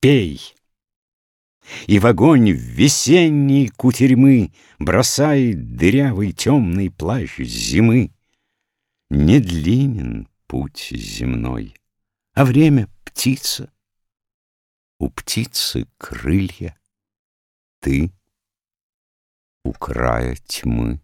пей! И в огонь в весенней кутерьмы Бросает дырявый темный плащ зимы. Не длинен путь земной, а время птица. У птицы крылья, ты у края тьмы.